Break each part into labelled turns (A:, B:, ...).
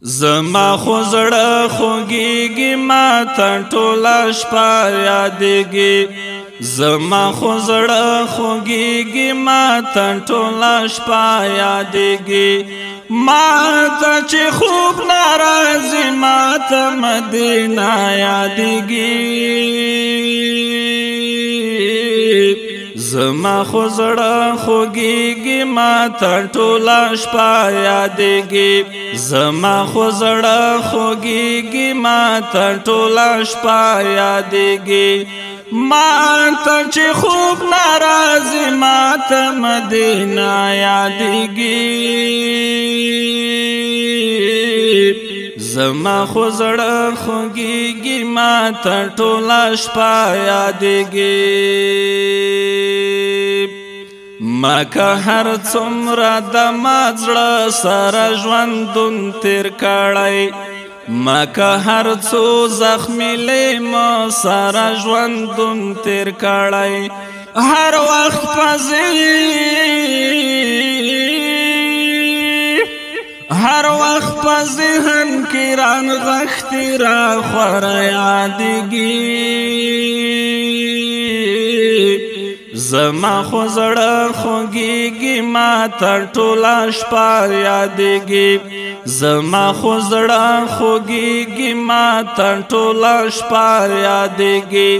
A: زما خو زړه خوږیږي ما ته ټوله شپه یادېږي زما خو زړه خوږیږي ما ته ټوله شپه یادېږي ما ته چې خوب ناراضي ما ته مدینه یادېږي زما خو زړه خوږیږي ما ته ټوله شپه یادېږي زما خو زړه خوږیږي ما ته ټوله شپه یادېږي ما ته چې خوب ناراضي ما ته مدینه یادېږي زما خو زړه خوږیږي ما ته ټوله شپه یادېږي ما که هر څومره د ما زړه سره ژوندون تیر کړی ما که هر څو زخمی لیمو سره ژوندون تیر کړی هر وخت په ځینې هر وخت په ذهن کې ران غختي را خور یادګي زما خو زړه خوږيږي ما تر ټوله شپه یادګي زما خو زړه خوږيږي ما تر ټوله شپه یادګي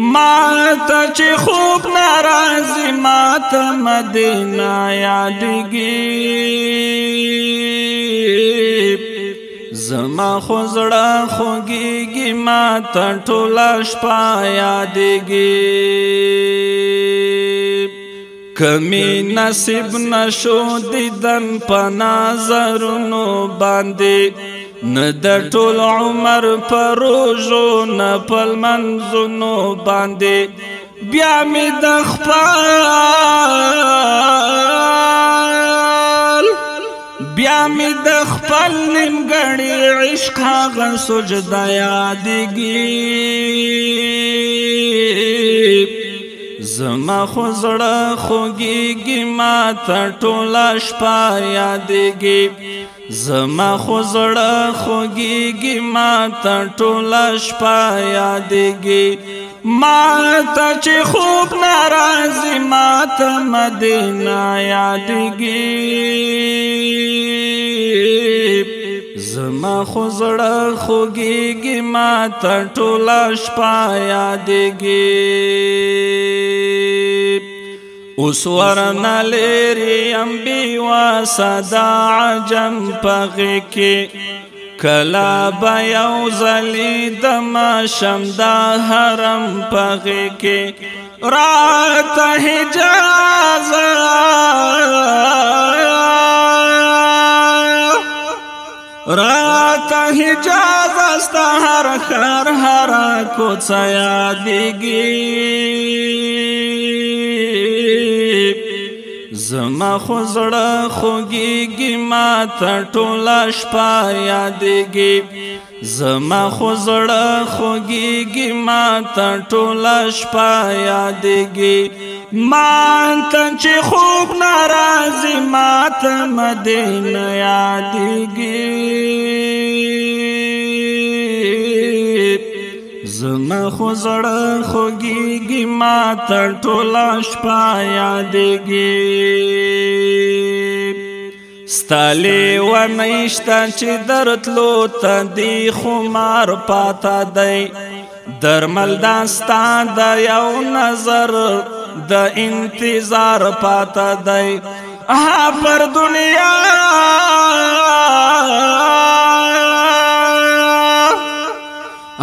A: ما ته چې خوب ناراضي ما ته مدینه یادګي زما خو زړه خوږيږي ما ته ټوله شپه یادګي کمی نصیب نشو دیدن په نظرونو باندې نه د ټول عمر پروژو نه پل منځونو باندې بیا می د خپل بیا می د خپل نیمګړی عشق هغه سجدا یادګي زما خو زړه خوږیږي ما ته ټوله شپه یادګي زما خو زړه خوږیږي ما ته ټوله شپه یادېږي ما ته چې خوب ناراضي ما ته مدینه یادېږي زما خو زړه خوږیږي ما ته ټوله شپه یادېږي اوس ورنا لري امبي وا صدا عجم پغې کې کلا بیاو زلی دما شمدا حرم پغې کې رات حجاز رات حجاز ستا هر خر هر کوڅه یادېږي زما خو زړه خوږېږي ماته ټوله شپه یادېږي زما خو زړه خوږېږي ماته ټوله شپه یادېږي ماته چې خوب ناراضي ماته مدینه یادېږي زما خو زړه خوږیږي ما تر ټوله شپه یادېږي ستالی و نشته چې درتلو ته دی خمار پاته دی درمل داستا د یو نظر د انتظار پاته دی پر دنیا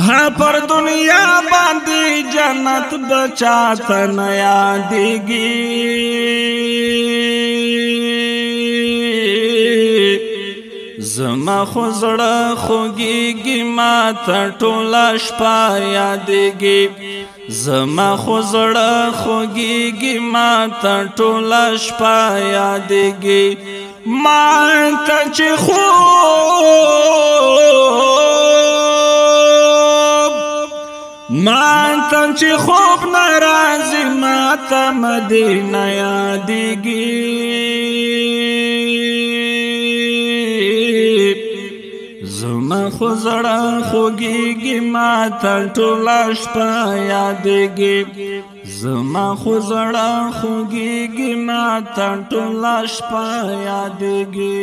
A: ہاں پر دنیا باندھی جنت بچا تنیا دیگی زما خوزړه خوګيږي ما ته ټوله شپه یادېږي زما خوزړه خوګيږي ما ته ټوله شپه یادېږي ما ته چې خو ما تم چې خوب ناراضي ما ته مدینه یادېږي زما خو زړه خوږېږي ما ته ټوله شپه یادېږي زما خو زړه خوږېږي ما ته ټوله شپه یادېږي